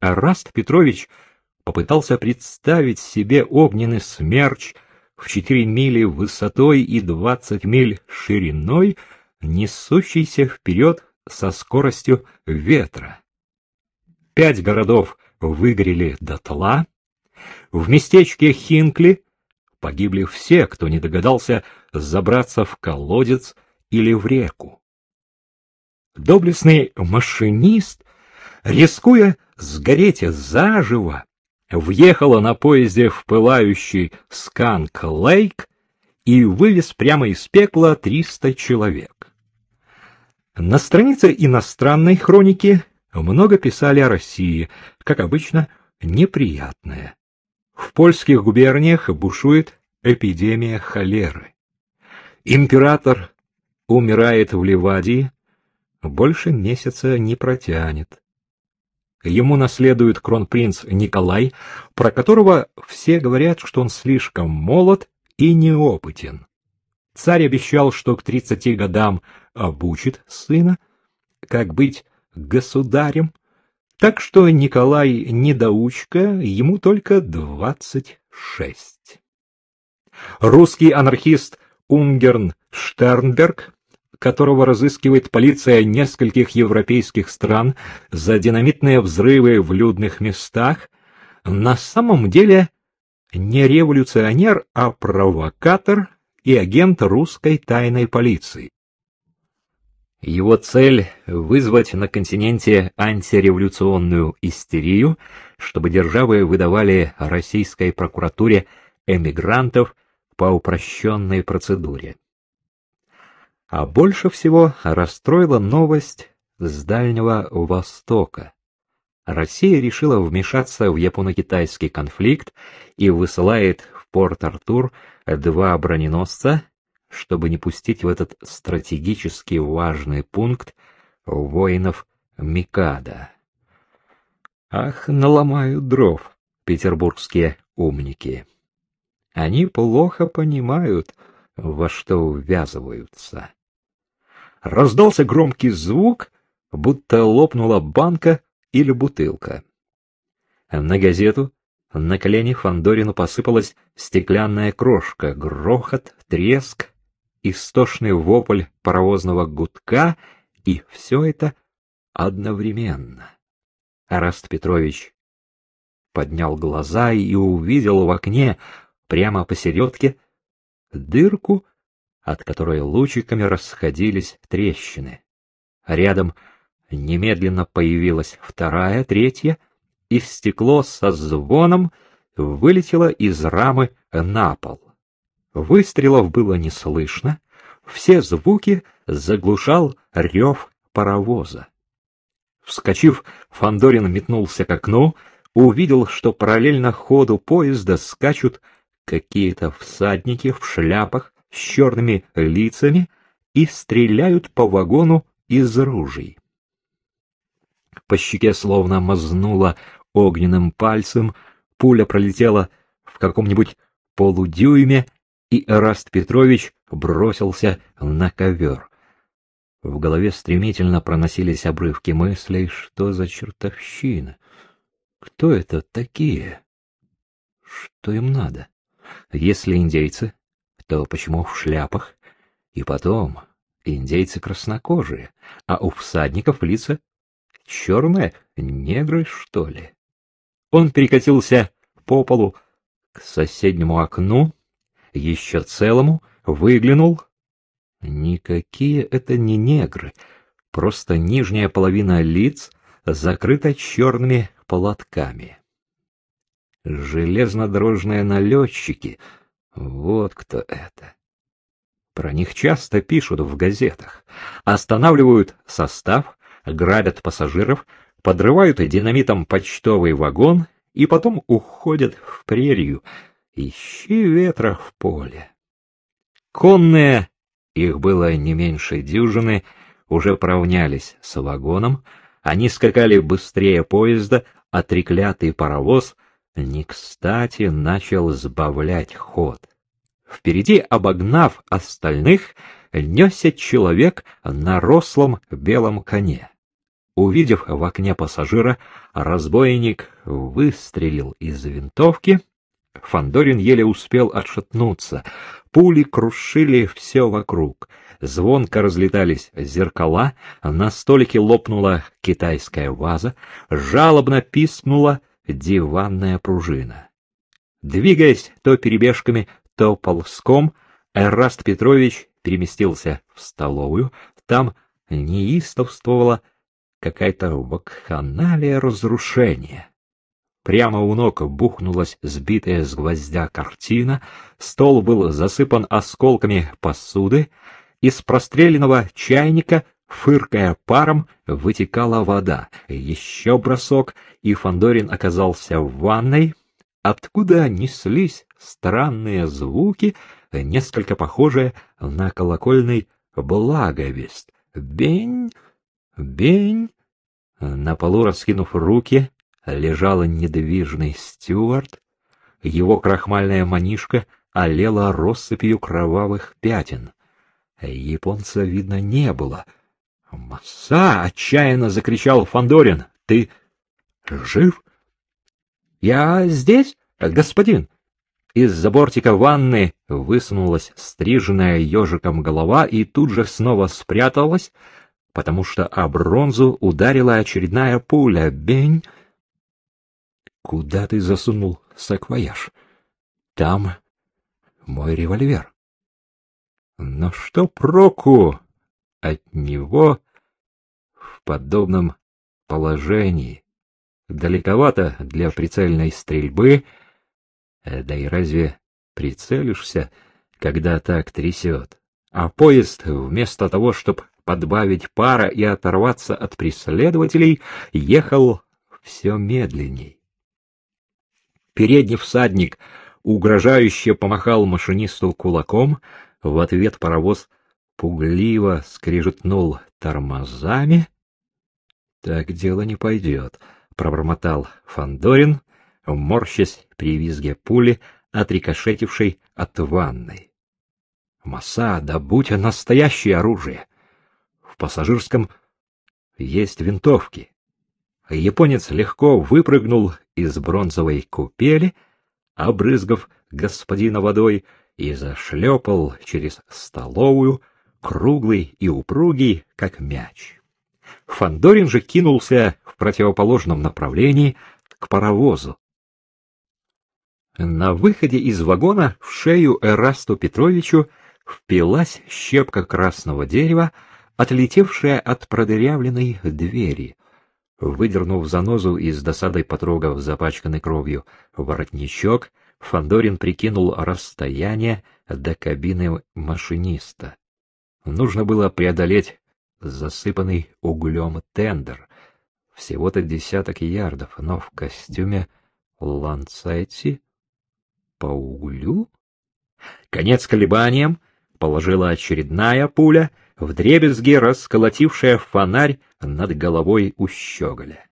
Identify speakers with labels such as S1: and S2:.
S1: Раст Петрович попытался представить себе огненный смерч в четыре мили высотой и двадцать миль шириной, несущийся вперед со скоростью ветра. Пять городов выгорели дотла. В местечке Хинкли погибли все, кто не догадался забраться в колодец или в реку. Доблестный машинист, рискуя сгореть заживо, въехала на поезде в пылающий Сканк-Лейк и вывез прямо из пекла 300 человек. На странице иностранной хроники много писали о России, как обычно, неприятное. В польских губерниях бушует эпидемия холеры. Император умирает в Ливадии, больше месяца не протянет. Ему наследует кронпринц Николай, про которого все говорят, что он слишком молод и неопытен. Царь обещал, что к тридцати годам обучит сына, как быть государем, так что Николай недоучка, ему только двадцать шесть. Русский анархист Унгерн Штернберг которого разыскивает полиция нескольких европейских стран за динамитные взрывы в людных местах, на самом деле не революционер, а провокатор и агент русской тайной полиции. Его цель — вызвать на континенте антиреволюционную истерию, чтобы державы выдавали российской прокуратуре эмигрантов по упрощенной процедуре. А больше всего расстроила новость с Дальнего Востока. Россия решила вмешаться в японо-китайский конфликт и высылает в Порт-Артур два броненосца, чтобы не пустить в этот стратегически важный пункт воинов Микада. Ах, наломают дров петербургские умники. Они плохо понимают, во что ввязываются. Раздался громкий звук, будто лопнула банка или бутылка. На газету на колени Фандорину посыпалась стеклянная крошка, грохот, треск, истошный вопль паровозного гудка, и все это одновременно. Араст Петрович поднял глаза и увидел в окне прямо посередке дырку от которой лучиками расходились трещины. Рядом немедленно появилась вторая, третья, и стекло со звоном вылетело из рамы на пол. Выстрелов было не слышно, все звуки заглушал рев паровоза. Вскочив, Фандорин метнулся к окну, увидел, что параллельно ходу поезда скачут какие-то всадники в шляпах с черными лицами и стреляют по вагону из ружей. По щеке словно мазнуло огненным пальцем, пуля пролетела в каком-нибудь полудюйме, и Эраст Петрович бросился на ковер. В голове стремительно проносились обрывки мыслей, что за чертовщина. Кто это такие? Что им надо? Если индейцы, то почему в шляпах? И потом, индейцы краснокожие, а у всадников лица черные, негры, что ли? Он перекатился по полу к соседнему окну, еще целому, выглянул. Никакие это не негры, просто нижняя половина лиц закрыта черными полотками. Железнодорожные налетчики — вот кто это. Про них часто пишут в газетах. Останавливают состав, грабят пассажиров, подрывают динамитом почтовый вагон и потом уходят в прерию. Ищи ветра в поле. Конные, их было не меньше дюжины, уже поравнялись с вагоном, они скакали быстрее поезда, а треклятый паровоз — не кстати начал сбавлять ход. Впереди, обогнав остальных, несся человек на рослом белом коне. Увидев в окне пассажира, разбойник выстрелил из винтовки. Фандорин еле успел отшатнуться. Пули крушили все вокруг. Звонко разлетались зеркала, на столике лопнула китайская ваза, жалобно пискнула диванная пружина. Двигаясь то перебежками, то ползком, Эраст Петрович переместился в столовую. Там неистовствовала какая-то вакханалия разрушения. Прямо у ног бухнулась сбитая с гвоздя картина, стол был засыпан осколками посуды, из простреленного чайника, фыркая паром, вытекала вода. Еще бросок, и Фандорин оказался в ванной, откуда неслись странные звуки, несколько похожие на колокольный благовест. Бень, бень. На полу, раскинув руки, лежал недвижный Стюарт. Его крахмальная манишка олела россыпью кровавых пятен. Японца видно не было. «Масса!» — отчаянно закричал Фандорин. «Ты жив?» «Я здесь, господин!» Из-за бортика ванны высунулась стриженная ежиком голова и тут же снова спряталась, потому что о бронзу ударила очередная пуля. Бень! Куда ты засунул саквояж? Там мой револьвер. Но что проку от него в подобном положении? Далековато для прицельной стрельбы, да и разве прицелишься, когда так трясет? А поезд, вместо того, чтобы подбавить пара и оторваться от преследователей, ехал все медленней. Передний всадник угрожающе помахал машинисту кулаком, в ответ паровоз пугливо скрижетнул тормозами. — Так дело не пойдет, — пробормотал Фандорин, морщась при визге пули, отрикошетившей от ванной. — Маса, да будь настоящее оружие! В пассажирском есть винтовки. Японец легко выпрыгнул из бронзовой купели, обрызгав господина водой, и зашлепал через столовую, круглый и упругий, как мяч. Фандорин же кинулся в противоположном направлении к паровозу. На выходе из вагона в шею Эрасту Петровичу впилась щепка красного дерева, отлетевшая от продырявленной двери. Выдернув занозу из досадой потрогав запачканный кровью воротничок, Фандорин прикинул расстояние до кабины машиниста. Нужно было преодолеть засыпанный углем тендер. Всего-то десяток ярдов, но в костюме ланцетти по углю? Конец колебаниям положила очередная пуля, вдребезги расколотившая фонарь над головой у щеголя.